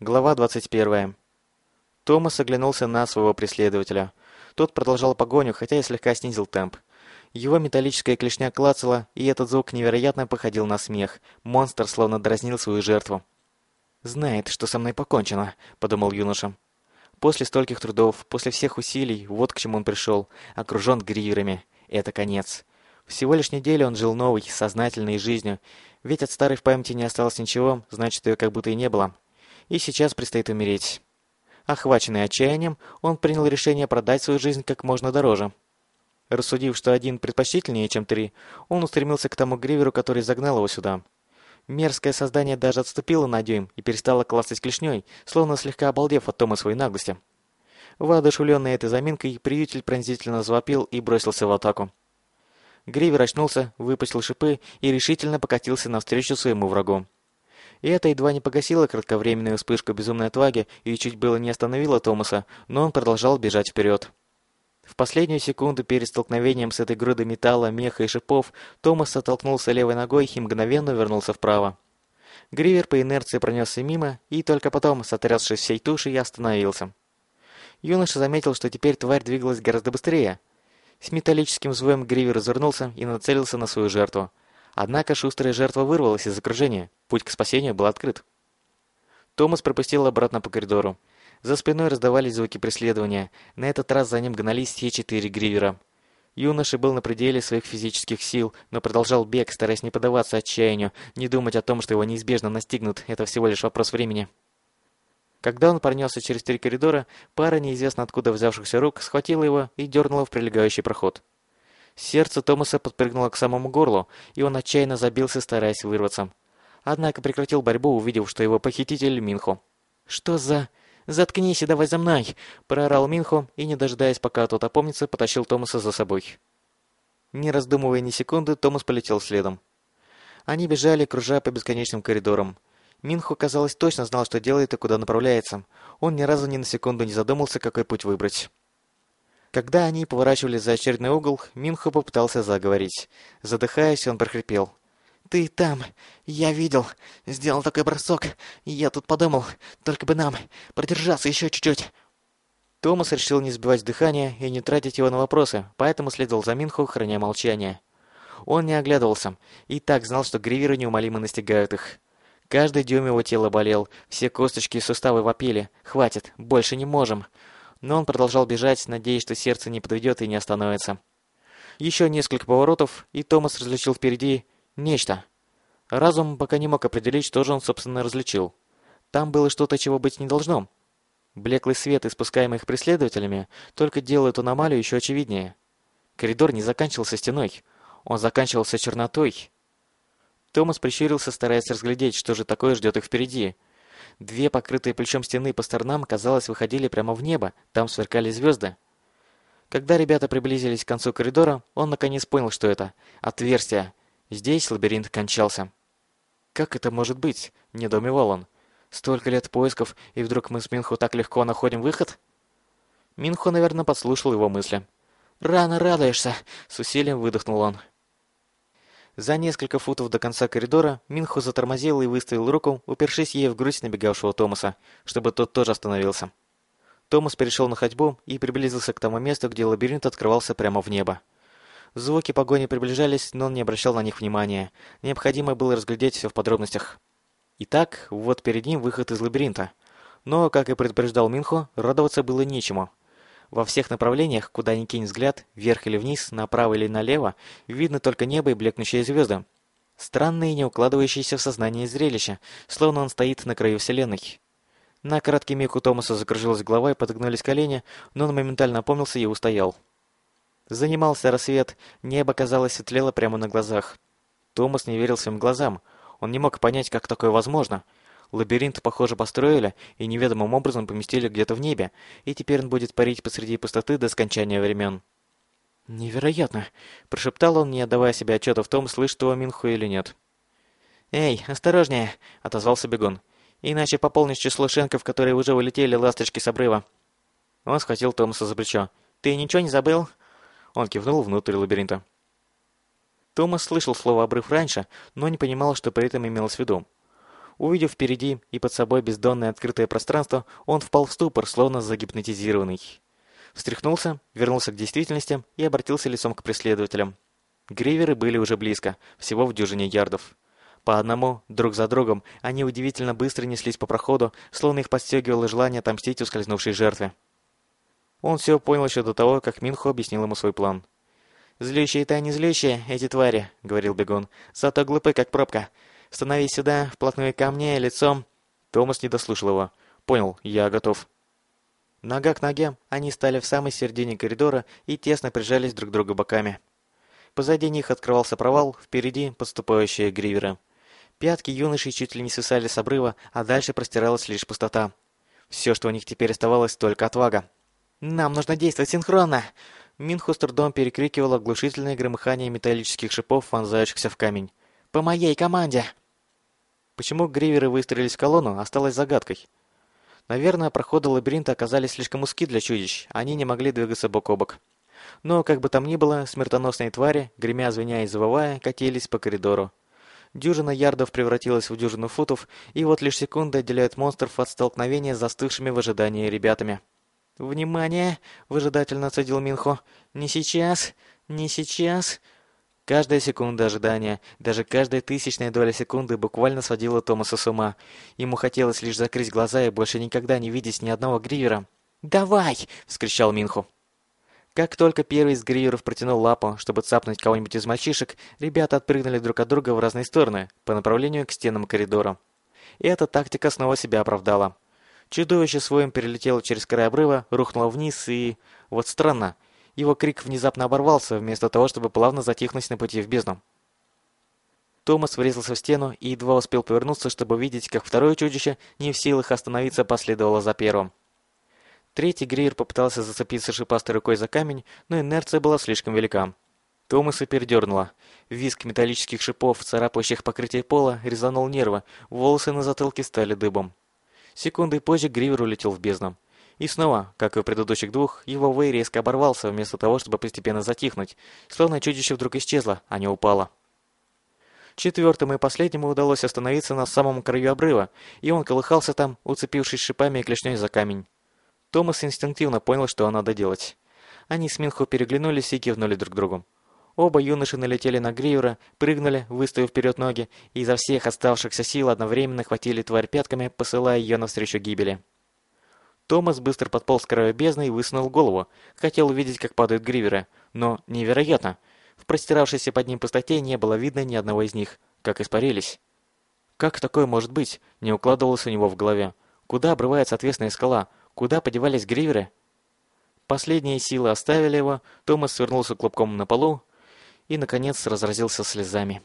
Глава 21. Томас оглянулся на своего преследователя. Тот продолжал погоню, хотя и слегка снизил темп. Его металлическая клешня клацала, и этот звук невероятно походил на смех. Монстр словно дразнил свою жертву. «Знает, что со мной покончено», — подумал юноша. После стольких трудов, после всех усилий, вот к чему он пришел, окружен гриверами. Это конец. Всего лишь неделю он жил новой, сознательной жизнью, ведь от старой в памяти не осталось ничего, значит, ее как будто и не было и сейчас предстоит умереть. Охваченный отчаянием, он принял решение продать свою жизнь как можно дороже. Рассудив, что один предпочтительнее, чем три, он устремился к тому гриверу, который загнал его сюда. Мерзкое создание даже отступило на дюйм и перестало классать клешней, словно слегка обалдев от Тома своей наглости. Воодушевленный этой заминкой, приютель пронзительно завопил и бросился в атаку. Гривер очнулся, выпустил шипы и решительно покатился навстречу своему врагу. И это едва не погасило кратковременную вспышку безумной отваги и чуть было не остановило Томаса, но он продолжал бежать вперед. В последнюю секунду перед столкновением с этой грудой металла, меха и шипов Томас оттолкнулся левой ногой и мгновенно вернулся вправо. Гривер по инерции пронесся мимо и только потом, сотрясшись всей тушей, остановился. Юноша заметил, что теперь тварь двигалась гораздо быстрее. С металлическим звоем Гривер развернулся и нацелился на свою жертву. Однако шустрая жертва вырвалась из окружения. Путь к спасению был открыт. Томас пропустил обратно по коридору. За спиной раздавались звуки преследования. На этот раз за ним гнались все четыре гривера. Юноша был на пределе своих физических сил, но продолжал бег, стараясь не поддаваться отчаянию, не думать о том, что его неизбежно настигнут. Это всего лишь вопрос времени. Когда он пронесся через три коридора, пара неизвестно откуда взявшихся рук схватила его и дернула в прилегающий проход. Сердце Томаса подпрыгнуло к самому горлу, и он отчаянно забился, стараясь вырваться однако прекратил борьбу, увидев, что его похититель Минхо. «Что за...» «Заткнись и давай за мной!» – проорал Минхо и, не дожидаясь, пока тот опомнится, потащил Томаса за собой. Не раздумывая ни секунды, Томас полетел следом. Они бежали, кружа по бесконечным коридорам. Минхо, казалось, точно знал, что делает и куда направляется. Он ни разу ни на секунду не задумался, какой путь выбрать. Когда они поворачивали за очередной угол, Минхо попытался заговорить. Задыхаясь, он прохрипел. «Ты там! Я видел! Сделал такой бросок! Я тут подумал, только бы нам продержаться еще чуть-чуть!» Томас решил не сбивать дыхание и не тратить его на вопросы, поэтому следовал за Минху, храня молчание. Он не оглядывался и так знал, что гриверы неумолимо настигают их. Каждый дюйм его тела болел, все косточки и суставы вопили. «Хватит, больше не можем!» Но он продолжал бежать, надеясь, что сердце не подведет и не остановится. Еще несколько поворотов, и Томас различил впереди Нечто. Разум пока не мог определить, что же он, собственно, различил. Там было что-то, чего быть не должно. Блеклый свет, испускаемый их преследователями, только делает аномалию еще очевиднее. Коридор не заканчивался стеной. Он заканчивался чернотой. Томас прищурился, стараясь разглядеть, что же такое ждет их впереди. Две покрытые плечом стены по сторонам, казалось, выходили прямо в небо. Там сверкали звезды. Когда ребята приблизились к концу коридора, он наконец понял, что это. Отверстие. Здесь лабиринт кончался. «Как это может быть?» – недоумевал он. «Столько лет поисков, и вдруг мы с Минху так легко находим выход?» Минху, наверное, подслушал его мысли. «Рано радуешься!» – с усилием выдохнул он. За несколько футов до конца коридора Минху затормозил и выставил руку, упершись ей в грудь набегавшего Томаса, чтобы тот тоже остановился. Томас перешел на ходьбу и приблизился к тому месту, где лабиринт открывался прямо в небо. Звуки погони приближались, но он не обращал на них внимания. Необходимо было разглядеть все в подробностях. Итак, вот перед ним выход из лабиринта. Но, как и предупреждал Минхо, радоваться было нечему. Во всех направлениях, куда ни кинь взгляд, вверх или вниз, направо или налево, видно только небо и блекнущие звезды. Странное и не укладывающееся в сознание зрелище, словно он стоит на краю вселенной. На краткий миг у Томаса закружилась голова и подогнулись колени, но он моментально опомнился и устоял. Занимался рассвет, небо, казалось, светлело прямо на глазах. Томас не верил своим глазам. Он не мог понять, как такое возможно. Лабиринт, похоже, построили и неведомым образом поместили где-то в небе, и теперь он будет парить посреди пустоты до скончания времен. «Невероятно!» – прошептал он, не отдавая себе отчета в том, слышит его Минху или нет. «Эй, осторожнее!» – отозвался Бегун. «Иначе пополнишь число шенков, которые уже улетели ласточки с обрыва». Он схватил Томаса за плечо. «Ты ничего не забыл?» Он кивнул внутрь лабиринта. Томас слышал слово «обрыв» раньше, но не понимал, что при этом имелось в виду. Увидев впереди и под собой бездонное открытое пространство, он впал в ступор, словно загипнотизированный. Встряхнулся, вернулся к действительности и обратился лицом к преследователям. Гриверы были уже близко, всего в дюжине ярдов. По одному, друг за другом, они удивительно быстро неслись по проходу, словно их подстегивало желание отомстить ускользнувшей жертве. Он все понял еще до того, как Минхо объяснил ему свой план. «Злющие-то они злющие, эти твари», — говорил Бегун. «Зато глупы, как пробка. Становись сюда, вплотную ко мне, лицом...» Томас не дослушал его. «Понял, я готов». Нога к ноге, они стали в самой середине коридора и тесно прижались друг к другу боками. Позади них открывался провал, впереди подступающие гриверы. Пятки юношей чуть ли не свисали с обрыва, а дальше простиралась лишь пустота. Все, что у них теперь оставалось, только отвага. «Нам нужно действовать синхронно!» Минху с трудом перекрикивал оглушительное громыхание металлических шипов, вонзающихся в камень. «По моей команде!» Почему гриверы выстроились в колонну, осталось загадкой. Наверное, проходы лабиринта оказались слишком узки для чудищ, они не могли двигаться бок о бок. Но, как бы там ни было, смертоносные твари, гремя, звеня и завывая, катились по коридору. Дюжина ярдов превратилась в дюжину футов, и вот лишь секунды отделяют монстров от столкновения с застывшими в ожидании ребятами. «Внимание!» — выжидательно цедил Минхо. «Не сейчас! Не сейчас!» Каждая секунда ожидания, даже каждая тысячная доля секунды буквально сводила Томаса с ума. Ему хотелось лишь закрыть глаза и больше никогда не видеть ни одного гривера. «Давай!» — вскричал Минху. Как только первый из гриверов протянул лапу, чтобы цапнуть кого-нибудь из мальчишек, ребята отпрыгнули друг от друга в разные стороны, по направлению к стенам коридора. И эта тактика снова себя оправдала. Чудовище своим перелетело через край обрыва, рухнуло вниз и... Вот странно. Его крик внезапно оборвался, вместо того, чтобы плавно затихнуть на пути в бездну. Томас врезался в стену и едва успел повернуться, чтобы увидеть, как второе чудище, не в силах остановиться, последовало за первым. Третий Гриер попытался зацепиться шипастой рукой за камень, но инерция была слишком велика. Томаса передернуло. Визг металлических шипов, царапающих покрытие пола, резанул нервы, волосы на затылке стали дыбом. Секундой позже Гривер улетел в бездну. И снова, как и в предыдущих двух, его вей резко оборвался, вместо того, чтобы постепенно затихнуть, словно чудище вдруг исчезло, а не упало. Четвертому и последнему удалось остановиться на самом краю обрыва, и он колыхался там, уцепившись шипами и клешней за камень. Томас инстинктивно понял, что надо делать. Они с Минхо переглянулись и кивнули друг другу. Оба юноши налетели на Гривера, прыгнули, выставив вперед ноги, и изо всех оставшихся сил одновременно хватили тварь пятками, посылая ее навстречу гибели. Томас быстро подполз к краю бездны и высунул голову. Хотел увидеть, как падают гриверы. Но невероятно. В простиравшейся под ним пустоте не было видно ни одного из них. Как испарились. Как такое может быть? Не укладывалось у него в голове. Куда обрывается отвесная скала? Куда подевались гриверы? Последние силы оставили его. Томас свернулся клубком на полу, и, наконец, разразился слезами.